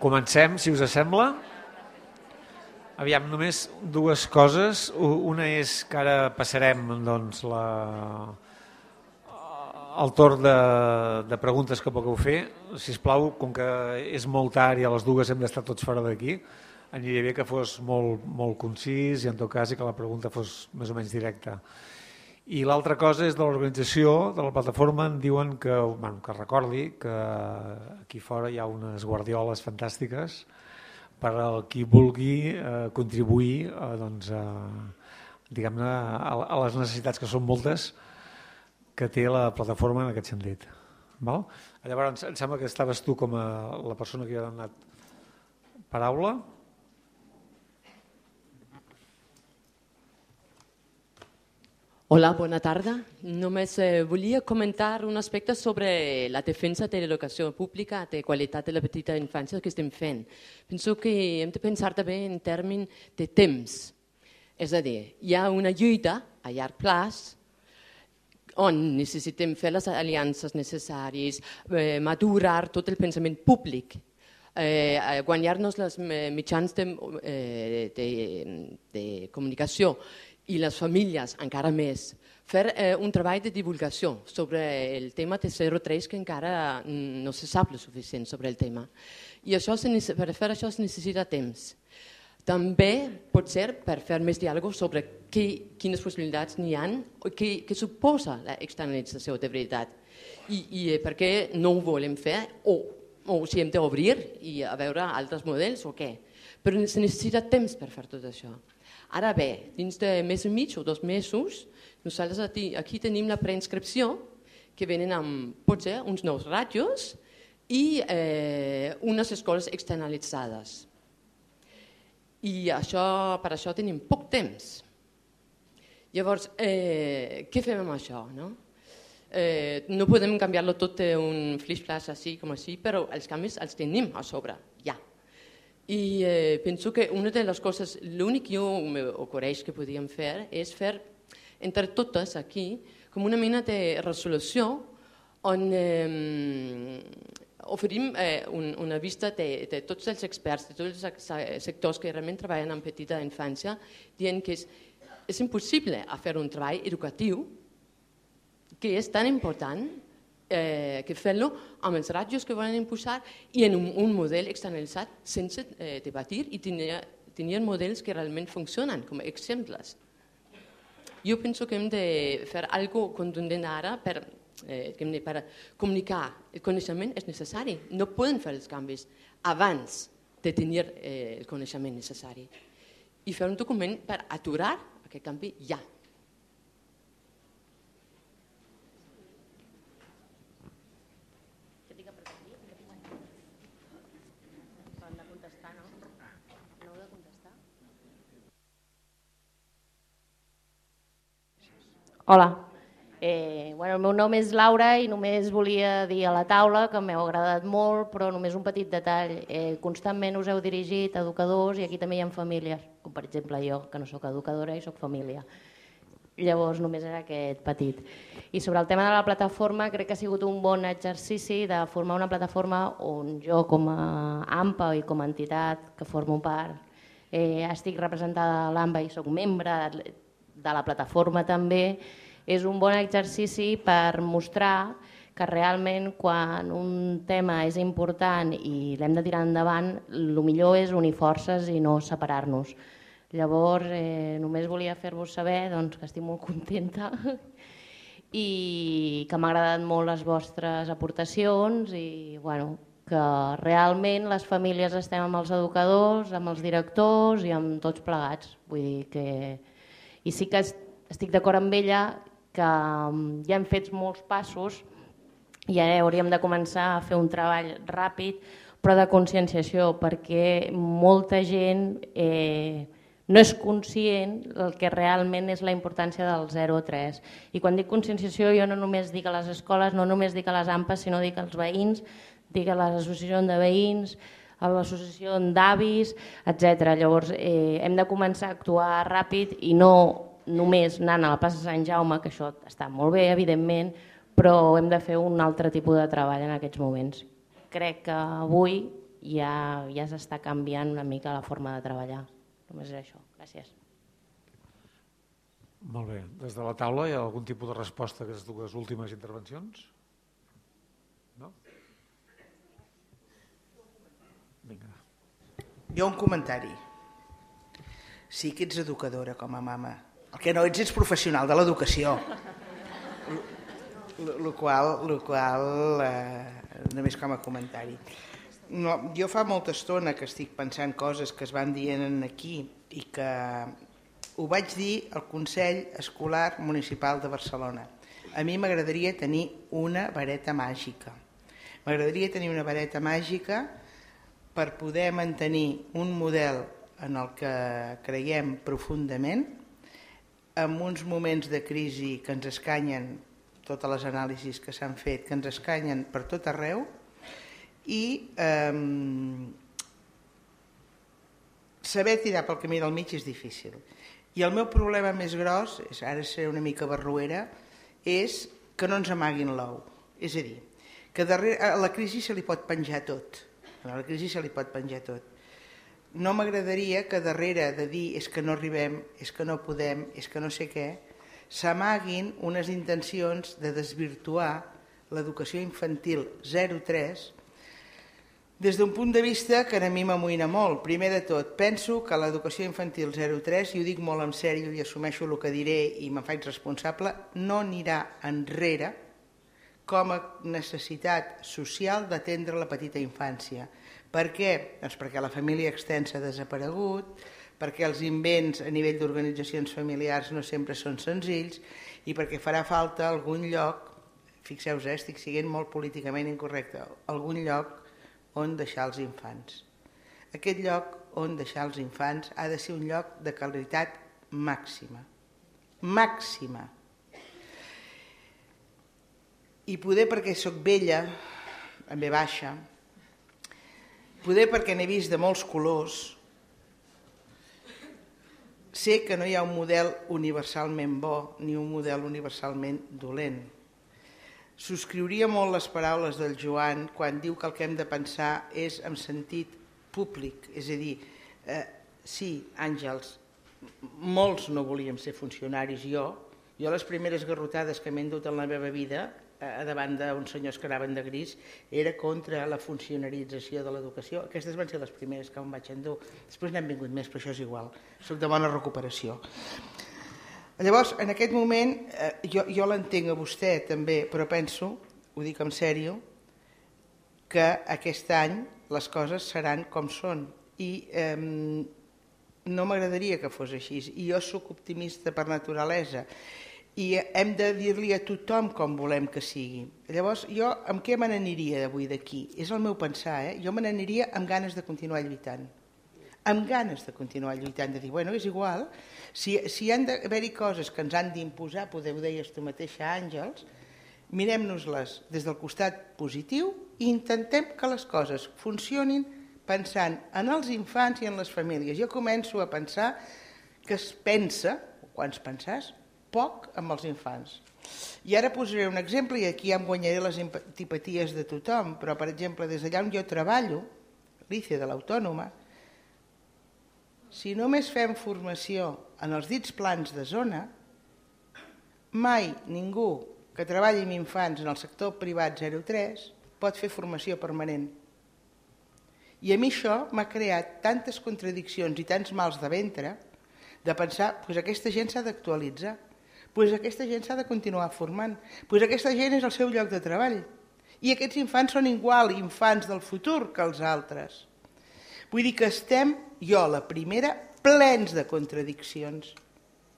Comencem, si us sembla. Aviam, només dues coses. Una és que ara passarem doncs, la, el torn de, de preguntes que pugueu fer. Si us plau, com que és molt tard i a les dues hem d'estar tots fora d'aquí, aniria bé que fos molt, molt concís i en tot cas i que la pregunta fos més o menys directa. I l'altra cosa és de l'organització de la plataforma, em diuen que, bueno, que recordi que aquí fora hi ha unes guardioles fantàstiques per al qui vulgui eh, contribuir eh, doncs, a, diguem-ne a, a les necessitats que són moltes que té la plataforma en aquest sentit. Val? Llavors, em sembla que estaves tu com a la persona que ha donat paraula. Hola, bona tarda. Només eh, volia comentar un aspecte sobre la defensa de l'educació pública de qualitat de la petita infància que estem fent. Penso que hem de pensar també en termes de temps. És a dir, hi ha una lluita a llarg plaç on necessitem fer les aliances necessàries, eh, madurar tot el pensament públic, eh, guanyar-nos els mitjans de, eh, de, de comunicació i les famílies encara més, fer eh, un treball de divulgació sobre el tema de 03 que encara no se sap el suficient sobre el tema. I això per fer això es necessita temps. També pot ser per fer més diàleg sobre qui, quines possibilitats n'hi ha o què, què suposa l'externalització de veritat i, i eh, per què no ho volem fer o, o si hem d'obrir i a veure altres models o què. Però se necessita temps per fer tot això. Ara bé, dins de mes i mig o dos mesos, nosaltres aquí, tenim la preinscripció que venen amb potser uns nous ràtios i eh, unes escoles externalitzades. I això, per això tenim poc temps. Llavors, eh, què fem amb això? No? Eh, no podem canviar-lo tot d'un flash així com així, però els canvis els tenim a sobre. I eh, penso que una de les coses, l'únic que jo m'ocorreix que podíem fer és fer entre totes aquí com una mena de resolució on eh, oferim eh, un, una vista de, de tots els experts, de tots els sectors que realment treballen en petita infància, dient que és, és impossible fer un treball educatiu que és tan important eh, que fer-lo amb els ratjos que volen imposar i en un, un model externalitzat sense eh, debatir i tenir, tenir models que realment funcionen com a exemples. Jo penso que hem de fer alguna contundent ara per, eh, per comunicar. El coneixement és necessari. No poden fer els canvis abans de tenir eh, el coneixement necessari. I fer un document per aturar aquest canvi ja. Hola, eh, bueno, el meu nom és Laura i només volia dir a la taula que m'heu agradat molt, però només un petit detall. Eh, constantment us heu dirigit a educadors i aquí també hi ha famílies, com per exemple jo, que no sóc educadora i sóc família. Llavors només era aquest petit. I sobre el tema de la plataforma, crec que ha sigut un bon exercici de formar una plataforma on jo com a AMPA i com a entitat que formo part eh, estic representada a l'AMPA i sóc membre de la plataforma també, és un bon exercici per mostrar que realment quan un tema és important i l'hem de tirar endavant, el millor és unir forces i no separar-nos. Llavors, eh, només volia fer-vos saber doncs, que estic molt contenta i que m'ha agradat molt les vostres aportacions i bueno, que realment les famílies estem amb els educadors, amb els directors i amb tots plegats. Vull dir que i sí que estic d'acord amb ella que mm, ja hem fet molts passos i ara hauríem de començar a fer un treball ràpid però de conscienciació perquè molta gent eh, no és conscient del que realment és la importància del 0 a 3. I quan dic conscienciació jo no només dic a les escoles, no només dic a les AMPAs, sinó dic als veïns, dic a les associacions de veïns, a l'associació d'avis, etc. Llavors eh, hem de començar a actuar ràpid i no només anant a la plaça Sant Jaume, que això està molt bé, evidentment, però hem de fer un altre tipus de treball en aquests moments. Crec que avui ja, ja s'està canviant una mica la forma de treballar. Només és això. Gràcies. Molt bé. Des de la taula hi ha algun tipus de resposta a aquestes dues últimes intervencions? No? Vinga. Jo un comentari. Sí que ets educadora com a mama. El que no ets ets professional de l'educació. El qual, lo qual eh, només com a comentari. No, jo fa molta estona que estic pensant coses que es van dient aquí i que ho vaig dir al Consell Escolar Municipal de Barcelona. A mi m'agradaria tenir una vareta màgica. M'agradaria tenir una vareta màgica per poder mantenir un model en el que creiem profundament, amb uns moments de crisi que ens escanyen, totes les anàlisis que s'han fet, que ens escanyen per tot arreu, i eh, saber tirar pel camí del mig és difícil. I el meu problema més gros, és, ara seré una mica barruera, és que no ens amaguin l'ou. És a dir, que darrere, a la crisi se li pot penjar tot. A la crisi se li pot penjar tot. No m'agradaria que darrere de dir és que no arribem, és que no podem, és que no sé què, s'amaguin unes intencions de desvirtuar l'educació infantil 03 des d'un punt de vista que a mi m'amoïna molt. Primer de tot, penso que l'educació infantil 03, i ho dic molt en sèrio i assumeixo el que diré i me'n faig responsable, no anirà enrere com a necessitat social d'atendre la petita infància. Per què? Doncs perquè la família extensa ha desaparegut, perquè els invents a nivell d'organitzacions familiars no sempre són senzills i perquè farà falta algun lloc, fixeu-vos, eh, estic siguent molt políticament incorrecte, algun lloc on deixar els infants. Aquest lloc on deixar els infants ha de ser un lloc de qualitat màxima. Màxima. I poder perquè sóc vella, en ve baixa, poder perquè n'he vist de molts colors, sé que no hi ha un model universalment bo ni un model universalment dolent. Subscriuria molt les paraules del Joan quan diu que el que hem de pensar és en sentit públic, és a dir, eh, sí, Àngels, molts no volíem ser funcionaris, jo, jo les primeres garrotades que m'he endut en la meva vida eh, davant d'uns senyors que anaven de gris era contra la funcionarització de l'educació. Aquestes van ser les primeres que em vaig endur. Després n'han vingut més, però això és igual. Soc de bona recuperació. Llavors, en aquest moment, eh, jo, jo l'entenc a vostè també, però penso, ho dic en sèrio, que aquest any les coses seran com són. I eh, no m'agradaria que fos així. I jo sóc optimista per naturalesa. I hem de dir-li a tothom com volem que sigui. Llavors, jo amb què me n'aniria avui d'aquí? És el meu pensar, eh? Jo me n'aniria amb ganes de continuar lluitant amb ganes de continuar lluitant, de dir, bueno, és igual, si, si han d'haver-hi coses que ens han d'imposar, podeu deies tu mateixa, Àngels, mirem-nos-les des del costat positiu i intentem que les coses funcionin pensant en els infants i en les famílies. Jo començo a pensar que es pensa, o quants pensàs, poc amb els infants. I ara posaré un exemple i aquí em guanyaré les antipaties de tothom, però per exemple des d'allà on jo treballo, l'ICE de l'Autònoma, si només fem formació en els dits plans de zona, mai ningú que treballi amb infants en el sector privat 03 pot fer formació permanent. I a mi això m'ha creat tantes contradiccions i tants mals de ventre de pensar que pues aquesta gent s'ha d'actualitzar, pues aquesta gent s'ha de continuar formant, pues aquesta gent és el seu lloc de treball. I aquests infants són igual infants del futur que els altres. Vull dir que estem, jo, la primera, plens de contradiccions.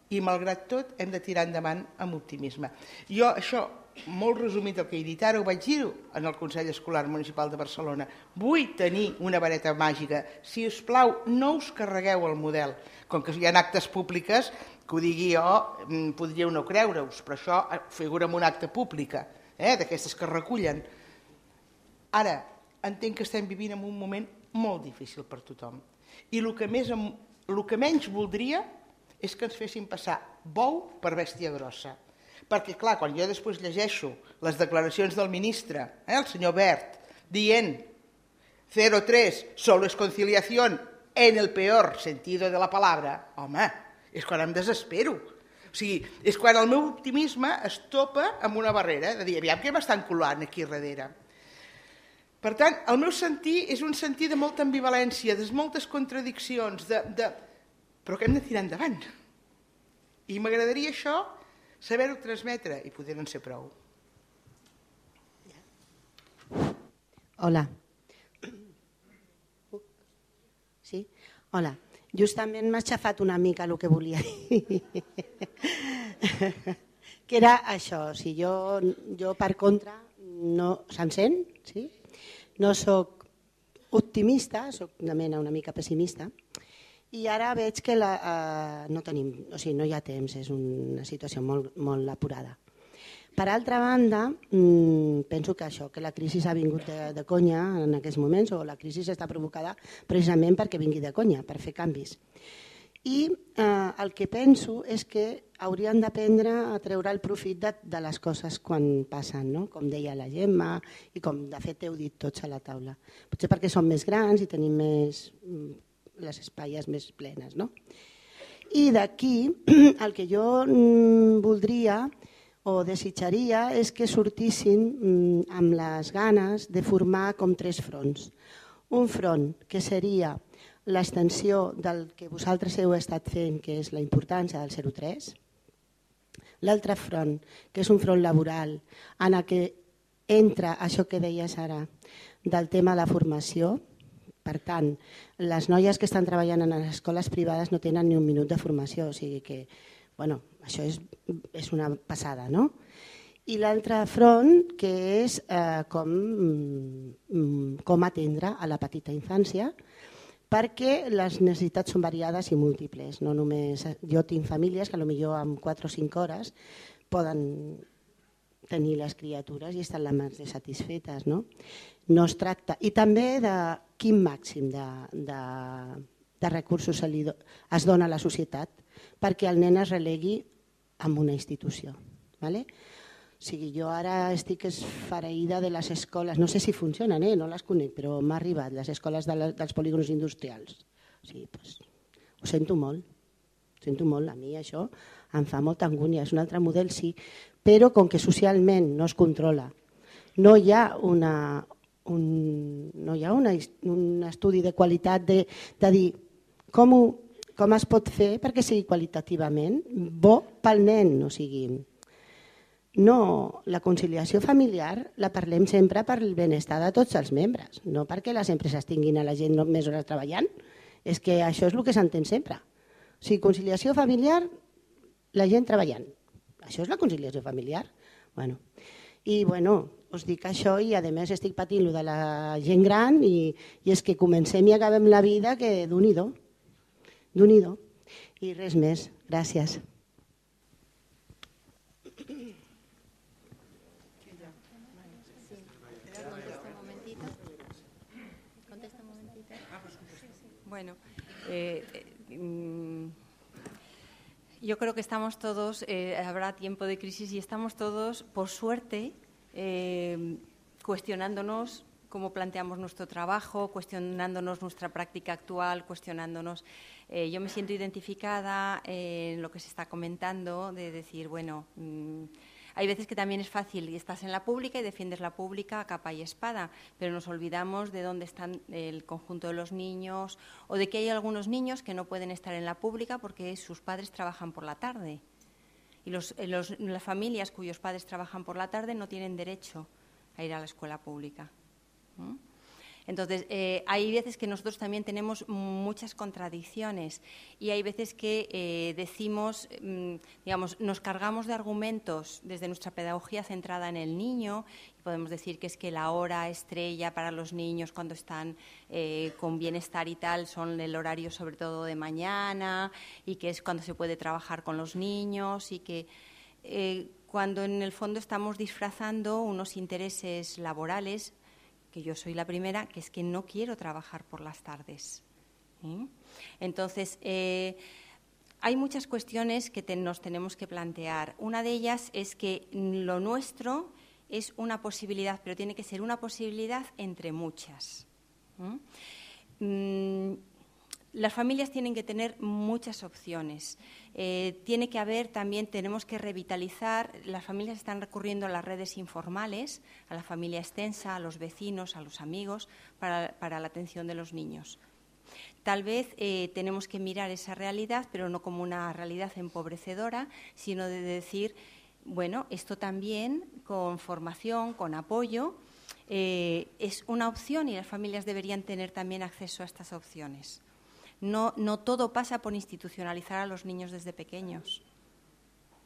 I, malgrat tot, hem de tirar endavant amb optimisme. Jo, això, molt resumit el que he dit ara, ho vaig dir en el Consell Escolar Municipal de Barcelona. Vull tenir una vareta màgica. Si us plau, no us carregueu el model. Com que hi ha actes públiques, que ho digui jo, mm, podríeu no creure-us, però això eh, figura en un acte pública, eh, d'aquestes que recullen. Ara, entenc que estem vivint en un moment molt difícil per tothom. I el que, més, el que menys voldria és que ens fessin passar bou per bèstia grossa. Perquè, clar, quan jo després llegeixo les declaracions del ministre, eh, el senyor Bert, dient 0,3 solo es conciliación en el peor sentido de la palabra, home, és quan em desespero. O sigui, és quan el meu optimisme es topa amb una barrera, de dir, aviam, què m'estan colant aquí darrere? Per tant, el meu sentir és un sentir de molta ambivalència, de moltes contradiccions, de, de... però que hem de tirar endavant. I m'agradaria això, saber-ho transmetre, i poder en ser prou. Hola. Sí? Hola. Justament m'ha xafat una mica el que volia dir. que era això, si jo, jo per contra no s'encén, sí? no sóc optimista, sóc una mena una mica pessimista, i ara veig que la, eh, no, tenim, o sigui, no hi ha temps, és una situació molt, molt apurada. Per altra banda, mmm, penso que això, que la crisi ha vingut de, de conya en aquests moments, o la crisi està provocada precisament perquè vingui de conya, per fer canvis. I eh, el que penso és que haurien d'aprendre a treure el profit de, de les coses quan passen, no? com deia la Gemma, i com de fet heu dit tots a la taula. Potser perquè som més grans i tenim més, mm, les espaies més plenes. No? I d'aquí el que jo mm, voldria o desitjaria és que sortissin mm, amb les ganes de formar com tres fronts. Un front que seria l'extensió del que vosaltres heu estat fent, que és la importància del 03. L'altre front, que és un front laboral, en el que entra això que deies ara, del tema de la formació. Per tant, les noies que estan treballant en les escoles privades no tenen ni un minut de formació, o sigui que bueno, això és, és una passada, no? I l'altre front, que és eh, com, mm, com atendre a la petita infància, perquè les necessitats són variades i múltiples. No només, jo tinc famílies que potser en 4 o 5 hores poden tenir les criatures i estan la mans de satisfetes. No? no es tracta. I també de quin màxim de, de, de recursos li es dona a la societat perquè el nen es relegui en una institució. ¿vale? O sigui, jo ara estic esfareïda de les escoles, no sé si funcionen, eh? no les conec, però m'ha arribat, les escoles de la, dels polígons industrials. O sigui, pues, ho sento molt, ho sento molt, a mi això em fa molta angúnia, és un altre model, sí, però com que socialment no es controla, no hi ha una, un, no hi ha una, un estudi de qualitat de, de dir com ho, com es pot fer perquè sigui qualitativament bo pel nen, o sigui, no, la conciliació familiar la parlem sempre per el benestar de tots els membres, no perquè les empreses tinguin a la gent més hores treballant, és que això és el que s'entén sempre. O sigui, conciliació familiar, la gent treballant. Això és la conciliació familiar? Bueno, i bueno, us dic això i a més estic patint lo de la gent gran i, i és que comencem i acabem la vida que d'un i do d'un i res més. Gràcies. Bueno, eh, eh, yo creo que estamos todos, eh, habrá tiempo de crisis y estamos todos, por suerte, eh, cuestionándonos cómo planteamos nuestro trabajo, cuestionándonos nuestra práctica actual, cuestionándonos. Eh, yo me siento identificada en lo que se está comentando, de decir, bueno, mm, hay veces que también es fácil, y estás en la pública y defiendes la pública a capa y espada, pero nos olvidamos de dónde están el conjunto de los niños o de que hay algunos niños que no pueden estar en la pública porque sus padres trabajan por la tarde. Y eh, las familias cuyos padres trabajan por la tarde no tienen derecho a ir a la escuela pública. Entonces, eh, hay veces que nosotros también tenemos muchas contradicciones y hay veces que eh, decimos, mm, digamos, nos cargamos de argumentos desde nuestra pedagogía centrada en el niño. Y podemos decir que es que la hora estrella para los niños cuando están eh, con bienestar y tal son el horario sobre todo de mañana y que es cuando se puede trabajar con los niños y que cuando en el fondo estamos disfrazando unos intereses laborales que yo soy la primera, que es que no quiero trabajar por las tardes. Entonces, eh, hay muchas cuestiones que nos tenemos que plantear. Una de ellas es que lo nuestro es una posibilidad, pero tiene que ser una posibilidad entre muchas. Mm, las familias tienen que tener muchas opciones. Eh, tiene que haber también, tenemos que revitalizar, las familias están recurriendo a las redes informales, a la familia extensa, a los vecinos, a los amigos, para, la atención de los niños. Tal vez eh, tenemos que mirar esa realidad, pero no como una realidad empobrecedora, sino de decir, bueno, esto también con formación, con apoyo, eh, es una opción y las familias deberían tener también acceso a estas opciones. No, no todo pasa por institucionalizar a los niños desde pequeños.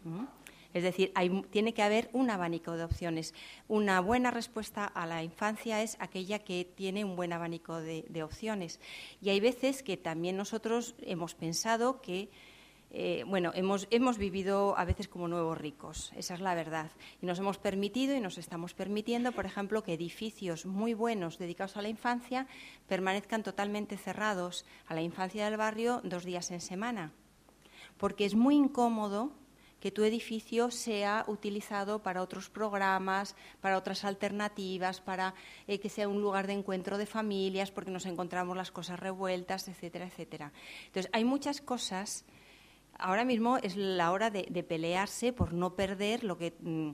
¿Mm? Es decir, tiene que haber un abanico de opciones. Una buena respuesta a la infancia es aquella que tiene un buen abanico de opciones. Y hay veces que también nosotros hemos pensado que eh, bueno, hemos, hemos vivido a veces como nuevos ricos, esa es la verdad. Y nos hemos permitido y nos estamos permitiendo, por ejemplo, que edificios muy buenos dedicados a la infancia permanezcan totalmente cerrados a la infancia del barrio dos días en semana. Porque es muy incómodo que tu edificio sea utilizado para otros programas, para otras alternativas, para eh, que sea un lugar de encuentro de familias, porque nos encontramos las cosas revueltas, etcétera, etcétera. Entonces, hay muchas cosas ahora mismo es la hora de, pelearse por no perder lo que mm,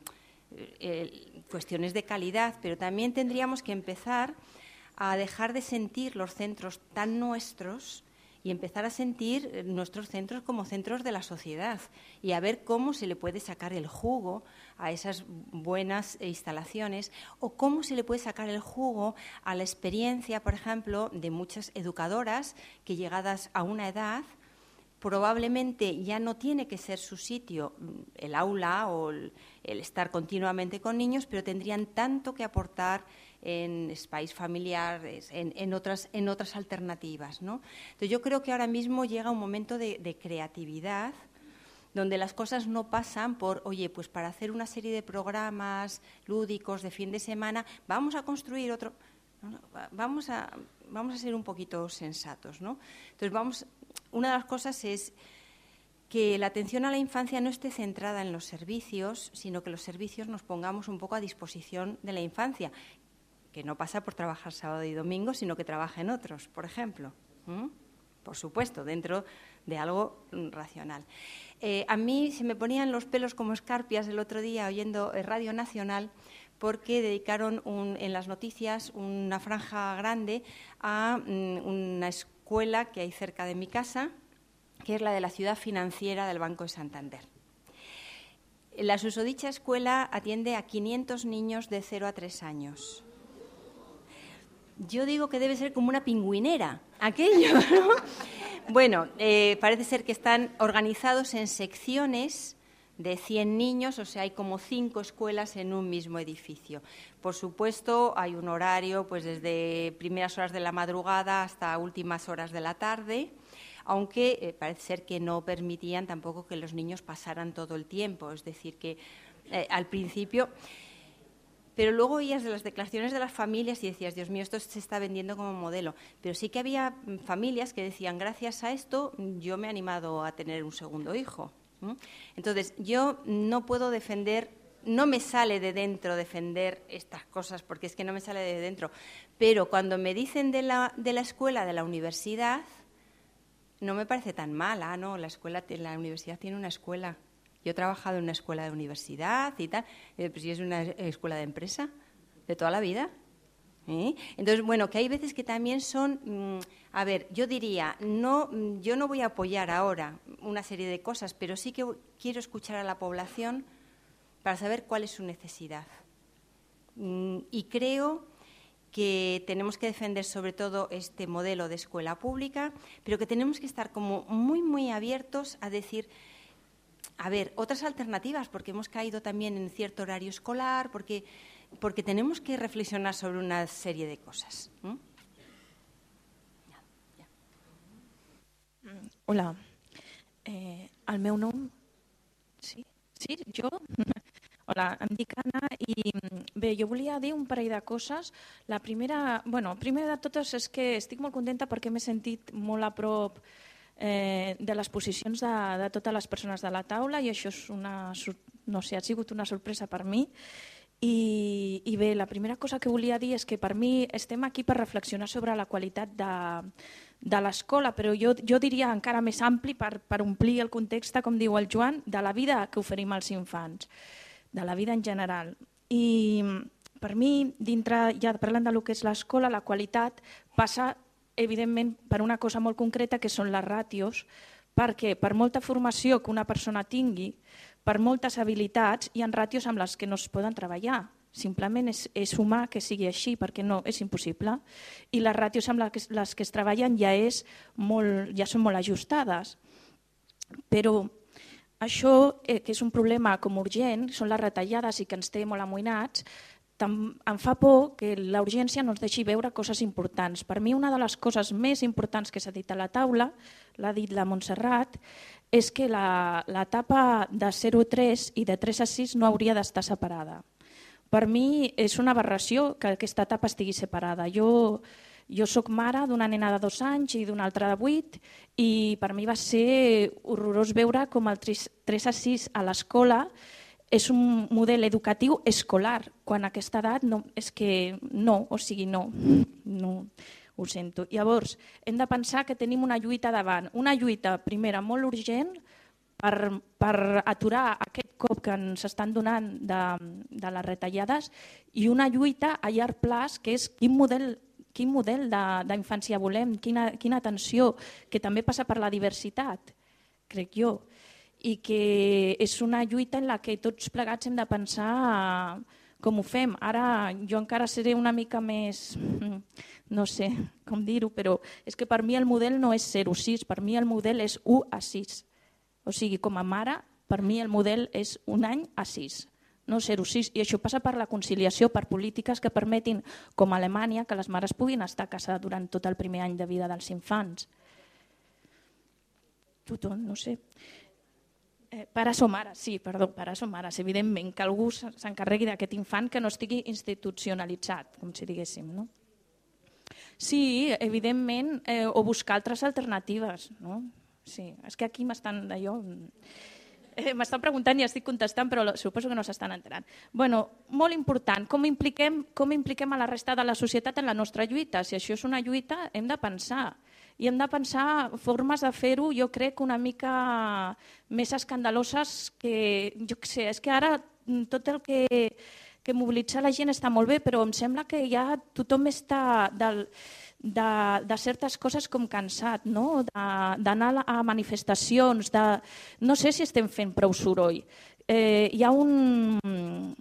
eh, cuestiones de calidad, pero también tendríamos que empezar a dejar de sentir los centros tan nuestros y empezar a sentir eh, nuestros centros como centros de la sociedad y a ver cómo se le puede sacar el jugo a esas buenas instalaciones o cómo se le puede sacar el jugo a la experiencia, por ejemplo, de muchas educadoras que llegadas a una edad probablemente ya no tiene que ser su sitio mm, el aula o el, estar continuamente con niños, pero tendrían tanto que aportar en space familiares, en, otras, alternativas. ¿no? Entonces yo creo que ahora mismo llega un momento de, creatividad donde las cosas no pasan por, oye, pues para hacer una serie de programas lúdicos de fin de semana, vamos a construir otro... vamos, a, vamos a ser un poquito sensatos. ¿no? Entonces vamos una de las cosas es que la atención a la infancia no esté centrada en los servicios, sino que los servicios nos pongamos un poco a disposición de la infancia, que no pasa por trabajar sábado y domingo, sino que trabaja en otros, por ejemplo. Por supuesto, dentro de algo racional. Eh, a mí se me ponían los pelos como escarpias el otro día oyendo eh, Radio Nacional porque dedicaron en las noticias una franja grande a mm, una escuela escuela que hay cerca de mi casa, que es la de la ciudad financiera del Banco de Santander. La susodicha escuela atiende a 500 niños de 0 a 3 años. Yo digo que debe ser como una pingüinera, aquello, ¿no? Bueno, eh, parece ser que están organizados en secciones de 100 niños, o sea, hay como cinco escuelas en un mismo edificio. Por supuesto, hay un horario pues desde primeras horas de la madrugada hasta últimas horas de la tarde, aunque eh, parece ser que no permitían tampoco que los niños pasaran todo el tiempo, es decir, que eh, al principio pero luego oías de las declaraciones de las familias y decías, Dios mío, esto se está vendiendo como modelo. Pero sí que había mm, familias que decían, gracias a esto yo me he animado a tener un segundo hijo. Entonces, yo no puedo defender, no me sale de dentro defender estas cosas, porque es que no me sale de dentro, pero cuando me dicen de la, de la escuela, de la universidad, no me parece tan mala, ¿no? La, escuela, la universidad tiene una escuela. Yo he trabajado en una escuela de universidad y tal, pero si es una escuela de empresa, de toda la vida. ¿Eh? Entonces, bueno, que hay veces que también son, mm, a ver, yo diría, no, mm, yo no voy a apoyar ahora una serie de cosas, pero sí que quiero escuchar a la población para saber cuál es su necesidad. Mm, y creo que tenemos que defender sobre todo este modelo de escuela pública, pero que tenemos que estar como muy, muy abiertos a decir, a ver, otras alternativas, porque hemos caído también en cierto horario escolar, porque porque tenemos que reflexionar sobre una serie de cosas. Hola, eh, el meu nom... Sí? Sí, jo? Hola, em dic Anna i bé, jo volia dir un parell de coses. La primera, bueno, primer de totes és que estic molt contenta perquè m'he sentit molt a prop eh, de les posicions de, de totes les persones de la taula i això és una, no sé, ha sigut una sorpresa per mi I, I bé, la primera cosa que volia dir és que per mi estem aquí per reflexionar sobre la qualitat de, de l'escola, però jo, jo diria encara més ampli per, per omplir el context, com diu el Joan, de la vida que oferim als infants, de la vida en general. I per mi, dintre, ja parlant de lo que és l'escola, la qualitat passa, evidentment, per una cosa molt concreta, que són les ràtios, perquè per molta formació que una persona tingui, per moltes habilitats, hi ha ràtios amb les que no es poden treballar. Simplement és, és humà que sigui així, perquè no, és impossible. I les ràtios amb les que, les que es treballen ja, és molt, ja són molt ajustades. Però això, eh, que és un problema com urgent, són les retallades i que ens té molt amoïnats, em fa por que la urgència no ens deixi veure coses importants. Per mi una de les coses més importants que s'ha dit a la taula, l'ha dit la Montserrat, és que l'etapa de 0 a 3 i de 3 a 6 no hauria d'estar separada. Per mi és una aberració que aquesta etapa estigui separada. Jo, jo sóc mare d'una nena de dos anys i d'una altra de vuit i per mi va ser horrorós veure com el 3, 3 a 6 a l'escola és un model educatiu escolar, quan a aquesta edat no, és que no, o sigui, no, no ho sento. Llavors, hem de pensar que tenim una lluita davant, una lluita, primera, molt urgent, per, per aturar aquest cop que ens estan donant de, de les retallades i una lluita a llarg plaç que és quin model quin model d'infància volem, quina, quina atenció, que també passa per la diversitat, crec jo i que és una lluita en la que tots plegats hem de pensar com ho fem. Ara jo encara seré una mica més, no sé com dir-ho, però és que per mi el model no és 0-6, per mi el model és 1 a 6. O sigui, com a mare, per mi el model és un any a 6 no 0,6. I això passa per la conciliació, per polítiques que permetin, com a Alemanya, que les mares puguin estar a casa durant tot el primer any de vida dels infants. Tothom, no sé. Eh, pares o mares, sí, perdó, pares o mares, evidentment, que algú s'encarregui d'aquest infant que no estigui institucionalitzat, com si diguéssim. No? Sí, evidentment, eh, o buscar altres alternatives. No? Sí, és que aquí m'estan d'allò... Eh, m'estan preguntant i estic contestant, però suposo que no s'estan enterant. Bueno, molt important, com impliquem, com impliquem a la resta de la societat en la nostra lluita? Si això és una lluita, hem de pensar i hem de pensar formes de fer-ho, jo crec, una mica més escandaloses que, jo què sé, és que ara tot el que, que mobilitzar la gent està molt bé, però em sembla que ja tothom està del, de, de certes coses com cansat, no? d'anar a manifestacions, de... no sé si estem fent prou soroll. Eh, hi ha un,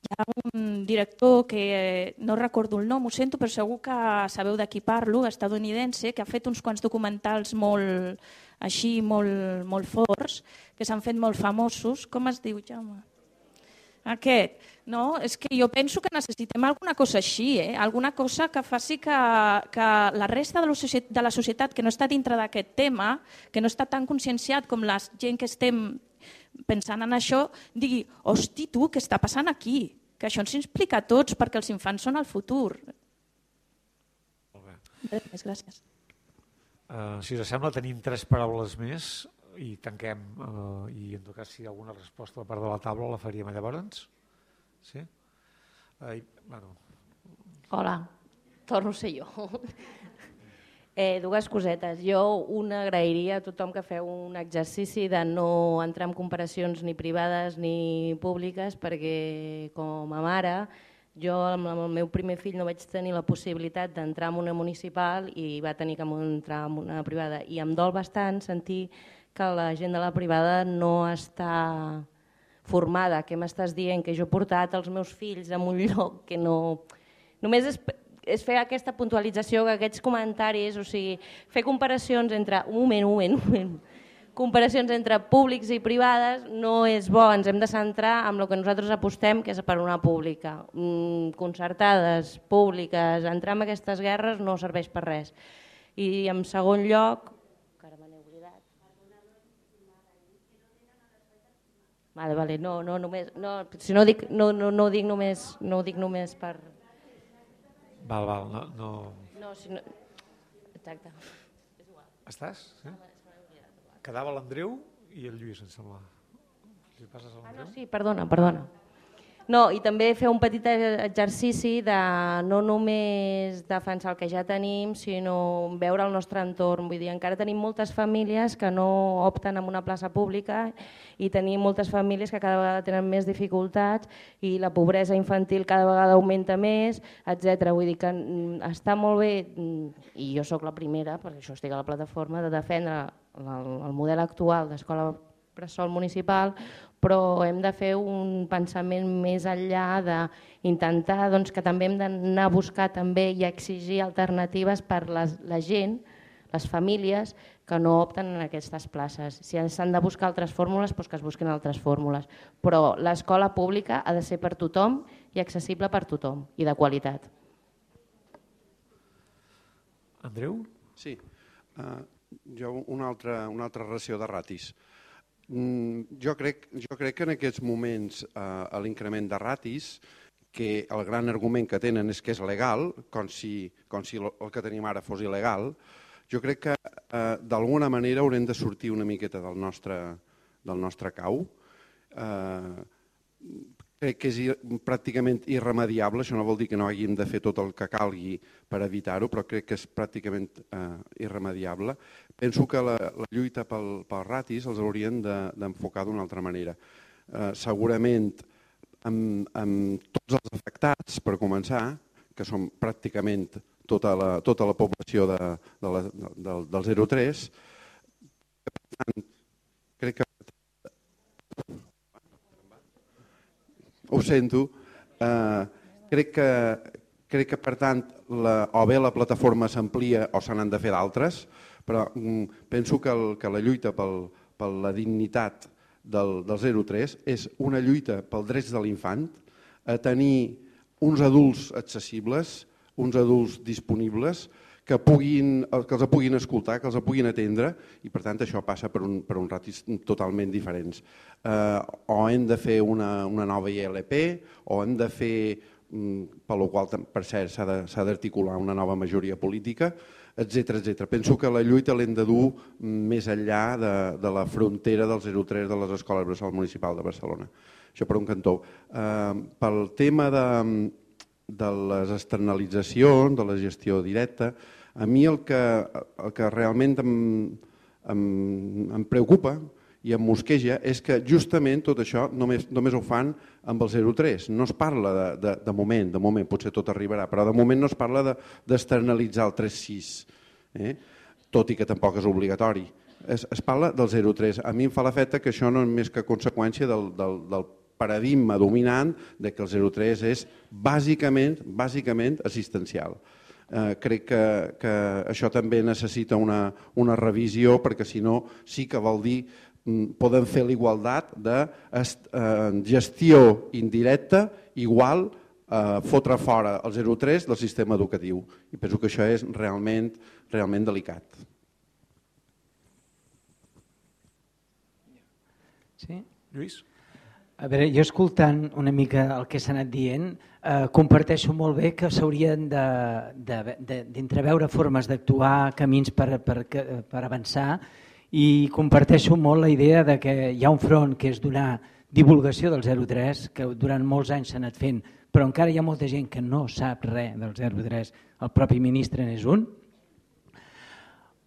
hi ha un director que no recordo el nom, ho sento, però segur que sabeu de qui parlo, estadounidense, que ha fet uns quants documentals molt així, molt, molt forts, que s'han fet molt famosos. Com es diu, Jaume? Aquest. No, és que jo penso que necessitem alguna cosa així, eh? alguna cosa que faci que, que la resta de la, societat, de la societat que no està dintre d'aquest tema, que no està tan conscienciat com la gent que estem pensant en això, digui, hosti, tu, què està passant aquí? que això ens implica a tots perquè els infants són el futur. Molt bé. Res més, gràcies. Uh, si us sembla, tenim tres paraules més i tanquem. Uh, I en tot cas, si hi alguna resposta a part de la taula, la faríem llavors. Sí? I, bueno. Hola, torno a ser jo. Eh, dues cosetes. Jo una agrairia a tothom que feu un exercici de no entrar en comparacions ni privades ni públiques perquè com a mare jo amb el meu primer fill no vaig tenir la possibilitat d'entrar en una municipal i va tenir que entrar en una privada i em dol bastant sentir que la gent de la privada no està formada. Què m'estàs dient? Que jo he portat els meus fills a un lloc que no... Només és és fer aquesta puntualització, que aquests comentaris, o sigui, fer comparacions entre... Un moment, un moment, un moment. Comparacions entre públics i privades no és bo, ens hem de centrar en el que nosaltres apostem, que és per una pública. Mm, concertades, públiques, entrar en aquestes guerres no serveix per res. I en segon lloc, Vale, vale, no, no, només, no, si no dic, no, no, no dic només, no ho dic només per, Val, val, no... No, no, si no... Exacte. Estàs? Sí? Quedava l'Andreu i el Lluís, em sembla. Si passes a ah, no, sí, perdona, perdona. No, i també fer un petit exercici de no només defensar el que ja tenim, sinó veure el nostre entorn. Vull dir, encara tenim moltes famílies que no opten en una plaça pública i tenim moltes famílies que cada vegada tenen més dificultats i la pobresa infantil cada vegada augmenta més, etc. Vull dir que mm, està molt bé, mm, i jo sóc la primera, perquè això estic a la plataforma, de defendre el model actual d'escola bressol municipal, però hem de fer un pensament més enllà d'intentar doncs, que també hem d'anar a buscar també i exigir alternatives per les, la gent, les famílies que no opten en aquestes places. Si s'han de buscar altres fórmules, doncs que es busquin altres fórmules. Però l'escola pública ha de ser per tothom i accessible per tothom i de qualitat. Andreu? Sí, uh, jo una altra, una altra ració de ratis. Jo, crec, jo crec que en aquests moments eh, l'increment de ratis, que el gran argument que tenen és que és legal, com si, com si el que tenim ara fos il·legal, jo crec que eh, d'alguna manera haurem de sortir una miqueta del nostre, del nostre cau. Eh, crec que és pràcticament irremediable, això no vol dir que no hàgim de fer tot el que calgui per evitar-ho, però crec que és pràcticament eh, irremediable. Penso que la, la lluita pel, pel ratis els haurien d'enfocar de, d'una altra manera. Eh, segurament amb, amb tots els afectats, per començar, que són pràcticament tota la, tota la població de, de la, de, del 03, crec que sento, eh, crec, que, crec que per tant la, o bé la plataforma s'amplia o se n'han de fer d'altres, però mm, penso que, el, que la lluita pel, per la dignitat del, del 03 és una lluita pel drets de l'infant, a tenir uns adults accessibles, uns adults disponibles, que, puguin, que els puguin escoltar, que els puguin atendre i per tant això passa per un, per un ratis totalment diferents. Eh, o hem de fer una, una nova ILP o hem de fer, mm, per lo qual per cert s'ha d'articular una nova majoria política, etc etc. Penso que la lluita l'hem de dur més enllà de, de la frontera del 03 de les escoles Bressol Municipal de Barcelona. Això per un cantó. Eh, pel tema de, de les externalitzacions, de la gestió directa, a mi el que, el que realment em, em, em preocupa i em mosqueja és que justament tot això només, només ho fan amb el 03. No es parla de, de, de moment, de moment, potser tot arribarà, però de moment no es parla d'externalitzar de, el 36, eh? tot i que tampoc és obligatori. Es, es parla del 03. A mi em fa l'efecte que això no és més que conseqüència del, del, del paradigma dominant de que el 03 és bàsicament, bàsicament assistencial. Eh, crec que, que això també necessita una, una revisió perquè si no sí que vol dir mm, poden fer l'igualtat de eh, gestió indirecta igual eh, fotre fora el 03 del sistema educatiu. I penso que això és realment, realment delicat. Sí? Lluís? A veure, jo escoltant una mica el que s'ha anat dient, eh, comparteixo molt bé que s'haurien d'entreveure formes d'actuar, camins per, per, per avançar i comparteixo molt la idea de que hi ha un front que és donar divulgació del 03, que durant molts anys s'ha anat fent, però encara hi ha molta gent que no sap res del 03, el propi ministre n'és un.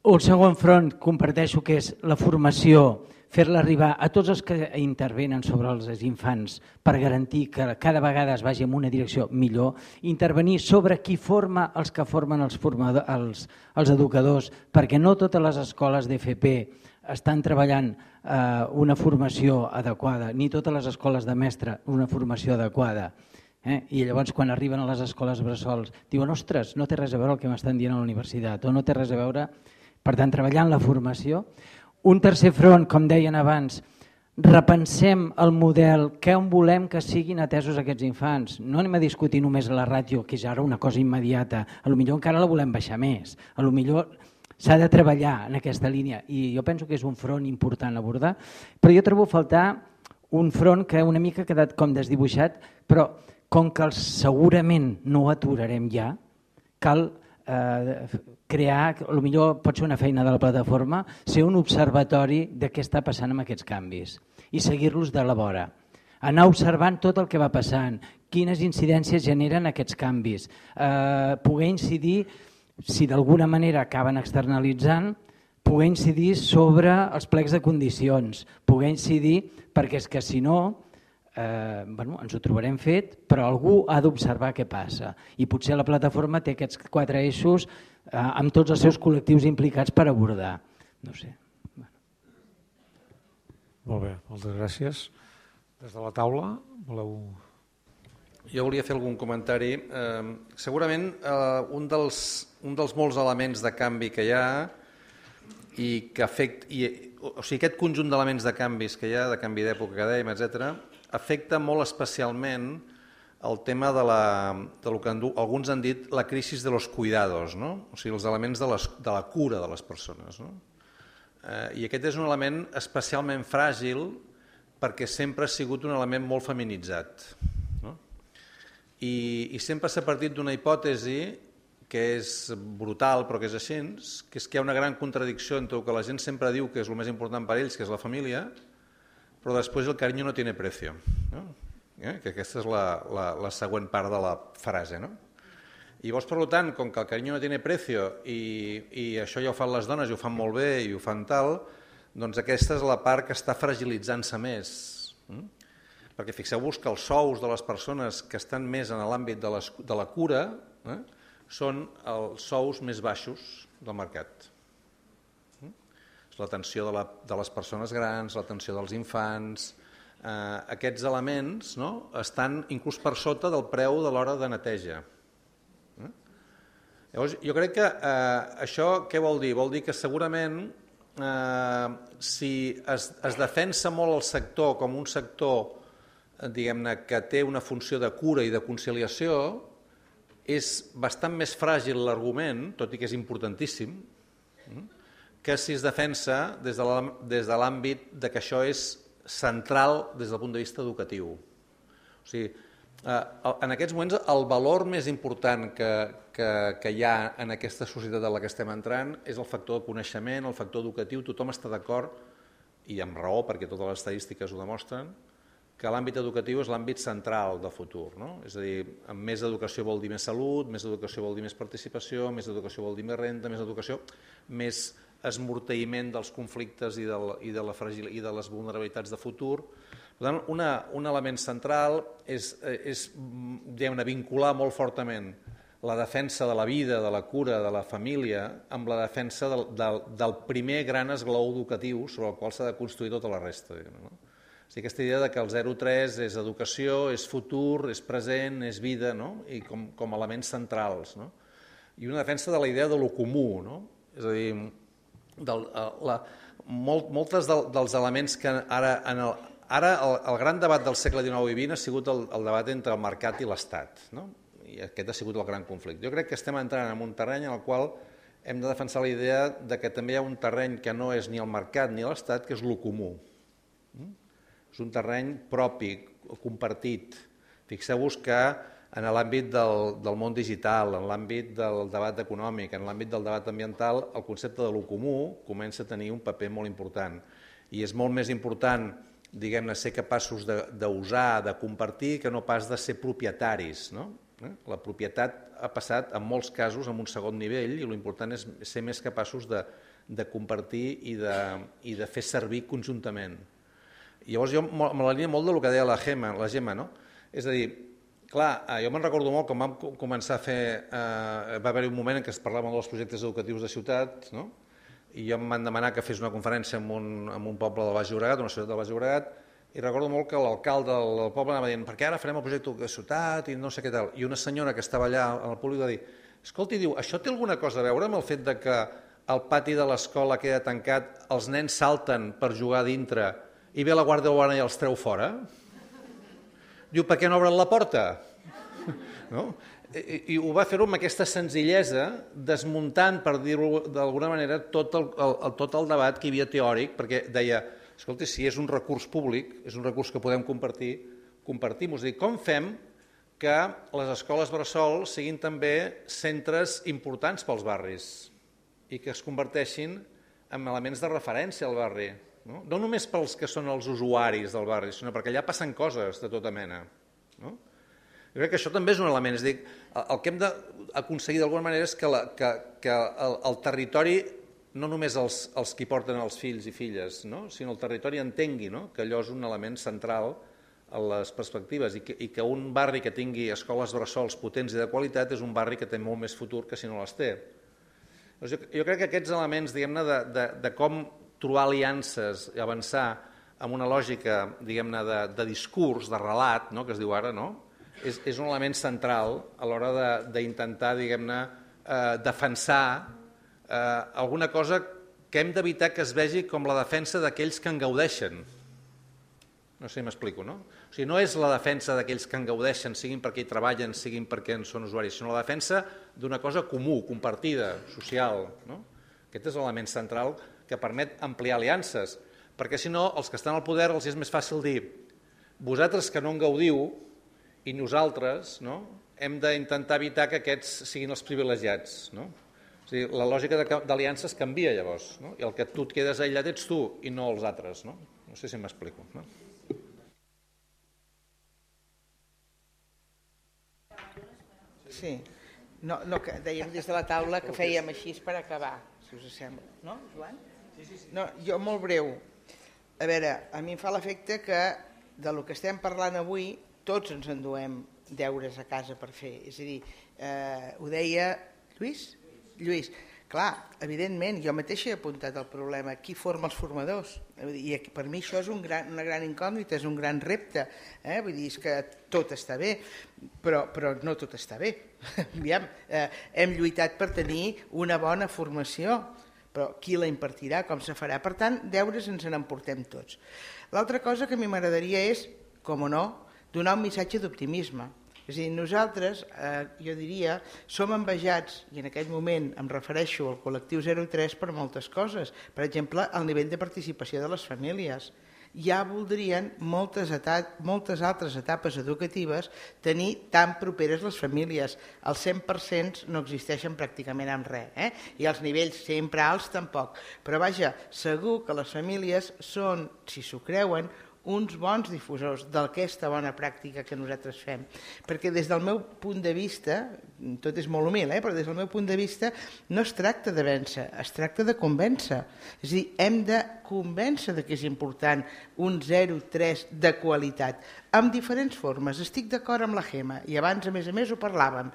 El segon front comparteixo que és la formació fer-la arribar a tots els que intervenen sobre els infants per garantir que cada vegada es vagi en una direcció millor, intervenir sobre qui forma els que formen els, formadors, els, els educadors, perquè no totes les escoles d'FP estan treballant eh, una formació adequada, ni totes les escoles de mestre una formació adequada. Eh? I llavors quan arriben a les escoles bressols diuen ostres, no té res a veure el que m'estan dient a la universitat o no té res a veure... Per tant, treballar en la formació un tercer front, com deien abans, repensem el model, què on volem que siguin atesos aquests infants. No anem a discutir només la ràtio, que és ara una cosa immediata. A lo millor encara la volem baixar més. A lo millor s'ha de treballar en aquesta línia i jo penso que és un front important a abordar, però jo trobo faltar un front que una mica ha quedat com desdibuixat, però com que segurament no aturarem ja, cal eh, crear, millor pot ser una feina de la plataforma, ser un observatori de què està passant amb aquests canvis i seguir-los de la vora. anar observant tot el que va passant, quines incidències generen aquests canvis, eh, poder incidir, si d'alguna manera acaben externalitzant, poder incidir sobre els plecs de condicions, poder incidir, perquè és que si no, eh, bueno, ens ho trobarem fet, però algú ha d'observar què passa. I potser la plataforma té aquests quatre eixos eh, amb tots els seus col·lectius implicats per abordar. No sé. Molt bé, moltes gràcies. Des de la taula, voleu... Jo volia fer algun comentari. Eh, segurament eh, un, dels, un dels molts elements de canvi que hi ha i que afecta, i, o sigui, aquest conjunt d'elements de canvis que hi ha, de canvi d'època que dèiem, etc, afecta molt especialment el tema de, la, de lo que alguns han dit la crisi de los cuidados, no? o sigui, els elements de, les, de la cura de les persones. No? Eh, I aquest és un element especialment fràgil perquè sempre ha sigut un element molt feminitzat. No? I, I sempre s'ha partit d'una hipòtesi que és brutal però que és així, que és que hi ha una gran contradicció entre el que la gent sempre diu que és el més important per ells, que és la família, però després el carinyo no tiene precio. No? Eh? Que aquesta és la, la, la següent part de la frase. No? I llavors, per tant, com que el carinyo no tiene precio i, i això ja ho fan les dones i ho fan molt bé i ho fan tal, doncs aquesta és la part que està fragilitzant-se més. Mm? Perquè fixeu-vos que els sous de les persones que estan més en l'àmbit de, les, de la cura eh, són els sous més baixos del mercat. Mm? L'atenció de, la, de les persones grans, l'atenció dels infants, eh, aquests elements no, estan inclús per sota del preu de l'hora de neteja. Llavors, jo crec que eh, això què vol dir? Vol dir que segurament eh, si es, es defensa molt el sector com un sector eh, diguem-ne que té una funció de cura i de conciliació, és bastant més fràgil l'argument, tot i que és importantíssim, mm, que si es defensa des de l'àmbit de que això és central des del punt de vista educatiu. O sigui, Eh, en aquests moments el valor més important que, que, que hi ha en aquesta societat en la que estem entrant és el factor de coneixement, el factor educatiu, tothom està d'acord, i amb raó perquè totes les estadístiques ho demostren, que l'àmbit educatiu és l'àmbit central del futur. No? És a dir, amb més educació vol dir més salut, més educació vol dir més participació, més educació vol dir més renta, més educació, més esmorteïment dels conflictes i, del, i, de la fragil, i de les vulnerabilitats de futur, per tant, una, un element central és, és diguem vincular molt fortament la defensa de la vida, de la cura, de la família, amb la defensa del, del, del primer gran esglaó educatiu sobre el qual s'ha de construir tota la resta. No? O sigui, aquesta idea de que el 0-3 és educació, és futur, és present, és vida, no? i com, com elements centrals. No? I una defensa de la idea de lo comú, no? és a dir, del, eh, la, molt, moltes del, dels elements que ara en el, Ara, el, el gran debat del segle XIX i XX ha sigut el, el debat entre el mercat i l'Estat, no? i aquest ha sigut el gran conflicte. Jo crec que estem entrant en un terreny en el qual hem de defensar la idea de que també hi ha un terreny que no és ni el mercat ni l'Estat, que és el comú. Mm? És un terreny propi, compartit. Fixeu-vos que en l'àmbit del, del món digital, en l'àmbit del debat econòmic, en l'àmbit del debat ambiental, el concepte de lo comú comença a tenir un paper molt important. I és molt més important diguem-ne, ser capaços d'usar, de, de compartir, que no pas de ser propietaris. No? Eh? La propietat ha passat en molts casos en un segon nivell i l'important és ser més capaços de, de compartir i de, i de fer servir conjuntament. Llavors jo me l'alia molt del que deia la Gemma, la Gemma no? és a dir, clar, eh, jo me'n recordo molt quan vam començar a fer, eh, va haver-hi un moment en què es parlava dels projectes educatius de ciutat, no? i em van demanar que fes una conferència en un, en un poble del Baix Llobregat, una ciutat del Baix Llobregat, i recordo molt que l'alcalde del poble anava dient perquè ara farem el projecte de ciutat i no sé què tal. I una senyora que estava allà al públic va dir escolti, diu, això té alguna cosa a veure amb el fet de que el pati de l'escola queda tancat, els nens salten per jugar a dintre i ve la Guàrdia Urbana i els treu fora? Diu, per què no obren la porta? No? i, i ho va fer-ho amb aquesta senzillesa, desmuntant, per dir-ho d'alguna manera, tot el, el, tot el debat que hi havia teòric, perquè deia, escolta, si és un recurs públic, és un recurs que podem compartir, compartim-ho. És dir, com fem que les escoles bressol siguin també centres importants pels barris i que es converteixin en elements de referència al barri. No? no només pels que són els usuaris del barri, sinó perquè allà passen coses de tota mena. No? Jo crec que això també és un element. És dir, el que hem d'aconseguir d'alguna manera és que, la, que, que el, el territori, no només els, els qui porten els fills i filles, no? sinó el territori entengui no? que allò és un element central a les perspectives i que, i que un barri que tingui escoles bressols potents i de qualitat és un barri que té molt més futur que si no les té. Jo, jo crec que aquests elements diguem-ne de, de, de com trobar aliances i avançar amb una lògica diguem-ne de, de discurs, de relat, no? que es diu ara, no? és, és un element central a l'hora d'intentar diguem-ne eh, defensar eh, alguna cosa que hem d'evitar que es vegi com la defensa d'aquells que en gaudeixen. No sé si m'explico, no? O sigui, no és la defensa d'aquells que en gaudeixen, siguin perquè hi treballen, siguin perquè en són usuaris, sinó la defensa d'una cosa comú, compartida, social. No? Aquest és l'element central que permet ampliar aliances, perquè si no, els que estan al poder els és més fàcil dir vosaltres que no en gaudiu i nosaltres no, hem d'intentar evitar que aquests siguin els privilegiats. No? O sigui, la lògica d'aliances canvia llavors, no? i el que tu et quedes aïllat ets tu i no els altres. No, no sé si m'explico. No? Sí. No, no, que dèiem des de la taula que fèiem així per acabar, si us sembla. No, Joan? No, jo molt breu. A veure, a mi em fa l'efecte que de lo que estem parlant avui tots ens enduem deures a casa per fer. És a dir, eh, ho deia Lluís? Lluís, Clar, evidentment, jo mateixa he apuntat el problema, qui forma els formadors? I per mi això és un gran, una gran incògnita, és un gran repte. Eh? Vull dir, és que tot està bé, però, però no tot està bé. Aviam, eh, hem lluitat per tenir una bona formació, però qui la impartirà, com se farà? Per tant, deures ens n'emportem tots. L'altra cosa que a mi m'agradaria és, com o no, donar un missatge d'optimisme. És a dir, nosaltres, eh, jo diria, som envejats, i en aquest moment em refereixo al col·lectiu 03 per moltes coses. Per exemple, el nivell de participació de les famílies. Ja voldrien moltes, etap, moltes altres etapes educatives tenir tan properes les famílies. Els 100% no existeixen pràcticament en res, eh? i els nivells sempre alts tampoc. Però vaja, segur que les famílies són, si s'ho creuen, uns bons difusors d'aquesta bona pràctica que nosaltres fem. Perquè des del meu punt de vista, tot és molt humil, eh? però des del meu punt de vista no es tracta de vèncer, es tracta de convèncer. És a dir, hem de convèncer de que és important un 0,3 de qualitat, amb diferents formes. Estic d'acord amb la Gema, i abans, a més a més, ho parlàvem.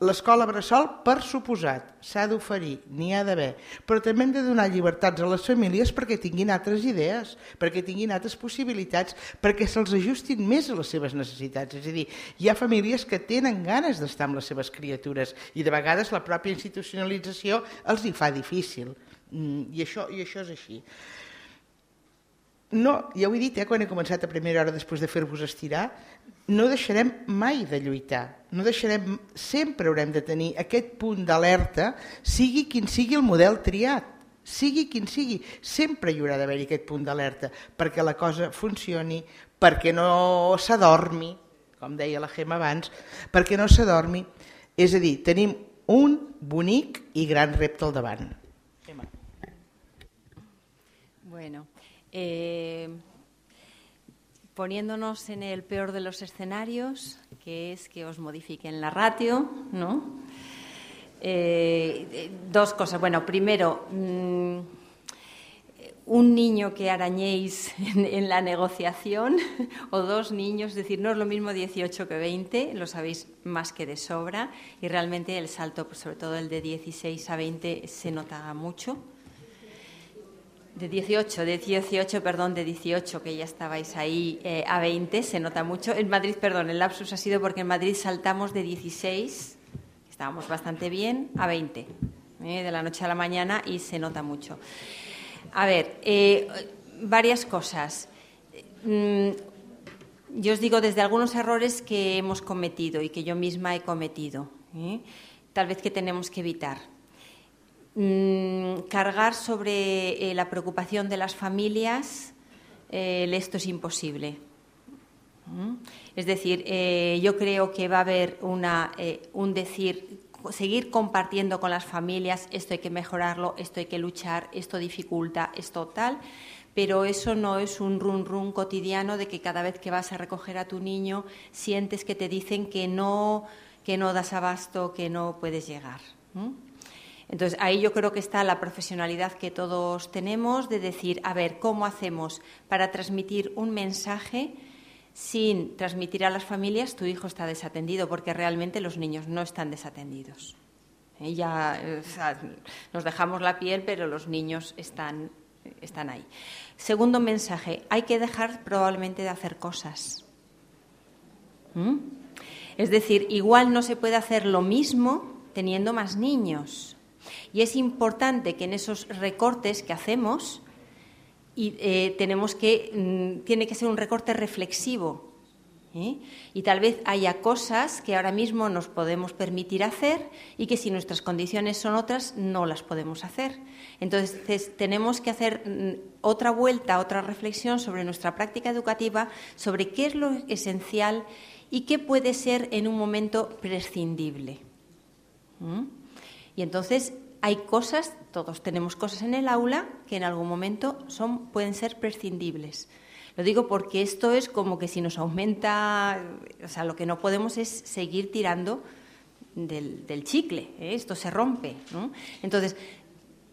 L'escola Bressol, per suposat, s'ha d'oferir, n'hi ha d'haver, però també hem de donar llibertats a les famílies perquè tinguin altres idees, perquè tinguin altres possibilitats, perquè se'ls ajustin més a les seves necessitats. És a dir, hi ha famílies que tenen ganes d'estar amb les seves criatures i de vegades la pròpia institucionalització els hi fa difícil. Mm, I això, i això és així. No, ja ho he dit eh, quan he començat a primera hora després de fer-vos estirar, no deixarem mai de lluitar, no deixarem, sempre haurem de tenir aquest punt d'alerta, sigui quin sigui el model triat, sigui quin sigui, sempre hi haurà d'haver-hi aquest punt d'alerta perquè la cosa funcioni, perquè no s'adormi, com deia la Gema abans, perquè no s'adormi. És a dir, tenim un bonic i gran repte al davant. Gema. Bueno, eh, poniéndonos en el peor de los escenarios, que es que os modifiquen la ratio, ¿no? Eh, dos cosas. Bueno, primero, mmm, un niño que arañéis en, en, la negociación o dos niños, es decir, no es lo mismo 18 que 20, lo sabéis más que de sobra, y realmente el salto, pues, sobre todo el de 16 a 20, se nota mucho. De 18, de 18, perdón, de 18, que ya estabais ahí eh, a 20, se nota mucho. En Madrid, perdón, el lapsus ha sido porque en Madrid saltamos de 16, estábamos bastante bien, a 20, eh, de la noche a la mañana y se nota mucho. A ver, eh, varias cosas. Mm, yo os digo desde algunos errores que hemos cometido y que yo misma he cometido, ¿eh? tal vez que tenemos que evitar. Mm, cargar sobre eh, la preocupación de las familias, eh, esto es imposible. ¿Mm? Es decir, eh, yo creo que va a haber una, un decir, seguir compartiendo con las familias, esto hay que mejorarlo, esto hay que luchar, esto dificulta, esto tal, pero eso no es un run run cotidiano de que cada vez que vas a recoger a tu niño sientes que te dicen que no, que no das abasto, que no puedes llegar. Entonces, ahí yo creo que está la profesionalidad que todos tenemos de decir, a ver, ¿cómo hacemos para transmitir un mensaje sin transmitir a las familias tu hijo está desatendido? Porque realmente los niños no están desatendidos. ¿Eh? Ya nos dejamos la piel, pero los niños están, están ahí. Segundo mensaje, hay que dejar probablemente de hacer cosas. ¿Mm? Es decir, igual no se puede hacer lo mismo teniendo más niños. Y es importante que en esos recortes que hacemos, y, eh, tenemos que, mm, tiene que ser un recorte reflexivo. ¿eh? Y tal vez haya cosas que ahora mismo nos podemos permitir hacer y que si nuestras condiciones son otras, no las podemos hacer. Entonces, tenemos que hacer mm, otra vuelta, otra reflexión sobre nuestra práctica educativa, sobre qué es lo esencial y qué puede ser en un momento prescindible. Y entonces hay cosas, todos tenemos cosas en el aula que en algún momento son, pueden ser prescindibles. Lo digo porque esto es como que si nos aumenta, o sea, lo que no podemos es seguir tirando del, chicle, ¿eh? esto se rompe. Entonces,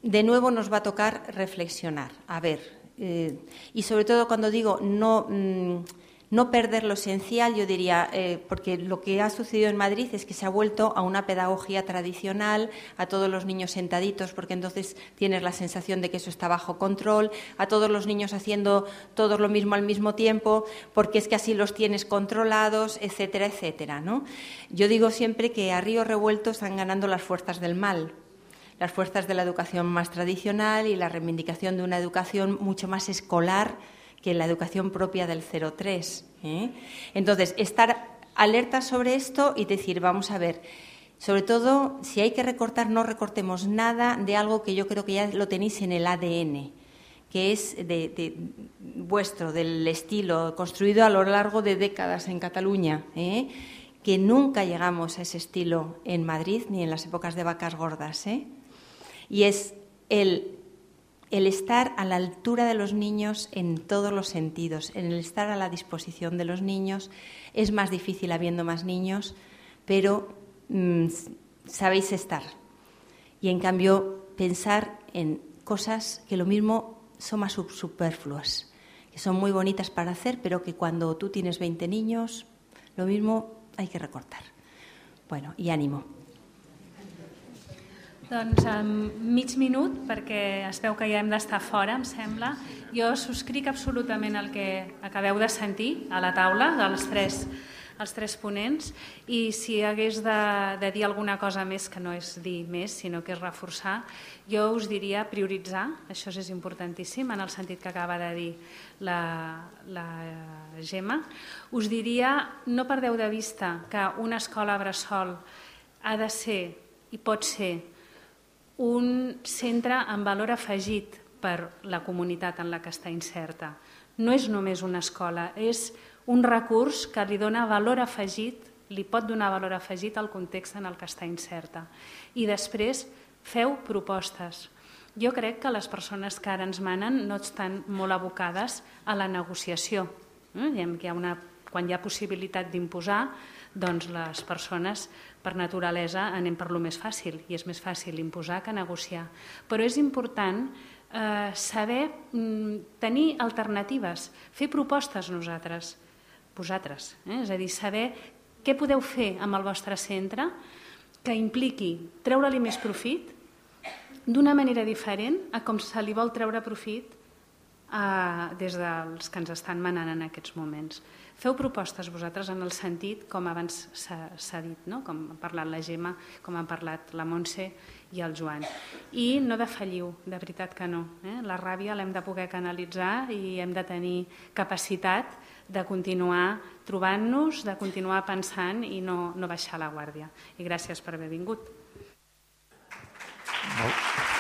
de nuevo nos va a tocar reflexionar, a ver, eh, y sobre todo cuando digo no... Mm, no perder lo esencial, yo diría, eh, porque lo que ha sucedido en Madrid es que se ha vuelto a una pedagogía tradicional, a todos los niños sentaditos, porque entonces tienes la sensación de que eso está bajo control, a todos los niños haciendo todo lo mismo al mismo tiempo, porque es que así los tienes controlados, etcétera, etcétera. ¿no? Yo digo siempre que a río revuelto están ganando las fuerzas del mal las fuerzas de la educación más tradicional y la reivindicación de una educación mucho más escolar, que la educación propia del 03. ¿eh? Entonces, estar alerta sobre esto y decir, vamos a ver, sobre todo, si hay que recortar, no recortemos nada de algo que yo creo que ya lo tenéis en el ADN, que es de, vuestro, del estilo, construido a lo largo de décadas en Cataluña, ¿eh? que nunca llegamos a ese estilo en Madrid ni en las épocas de vacas gordas. ¿eh? Y es el el estar a la altura de los niños en todos los sentidos, en el estar a la disposición de los niños. Es más difícil habiendo más niños, pero mm, sabéis estar. Y en cambio, pensar en cosas que lo mismo son más superfluas, que son muy bonitas para hacer, pero que cuando tú tienes 20 niños, lo mismo hay que recortar. Bueno, y ánimo. Doncs en mig minut, perquè es veu que ja hem d'estar fora, em sembla. Jo subscric absolutament el que acabeu de sentir a la taula dels tres, els tres ponents i si hagués de, de dir alguna cosa més, que no és dir més, sinó que és reforçar, jo us diria prioritzar, això és importantíssim en el sentit que acaba de dir la, la Gemma. Us diria, no perdeu de vista que una escola bressol ha de ser i pot ser un centre amb valor afegit per la comunitat en la que està incerta. No és només una escola, és un recurs que li dona valor afegit, li pot donar valor afegit al context en el que està incerta. I després feu propostes. Jo crec que les persones que ara ens manen no estan molt abocades a la negociació. Eh? Hi ha una, quan hi ha possibilitat d'imposar, doncs les persones per naturalesa anem per lo més fàcil i és més fàcil imposar que negociar. Però és important eh, saber mm, tenir alternatives, fer propostes nosaltres, vosaltres, eh? és a dir, saber què podeu fer amb el vostre centre que impliqui treure-li més profit d'una manera diferent a com se li vol treure profit eh, des dels que ens estan manant en aquests moments. Feu propostes vosaltres en el sentit, com abans s'ha dit, no? com ha parlat la Gemma, com han parlat la Montse i el Joan. I no defalliu, de veritat que no. Eh? La ràbia l'hem de poder canalitzar i hem de tenir capacitat de continuar trobant-nos, de continuar pensant i no, no baixar la guàrdia. I gràcies per haver vingut. Molt.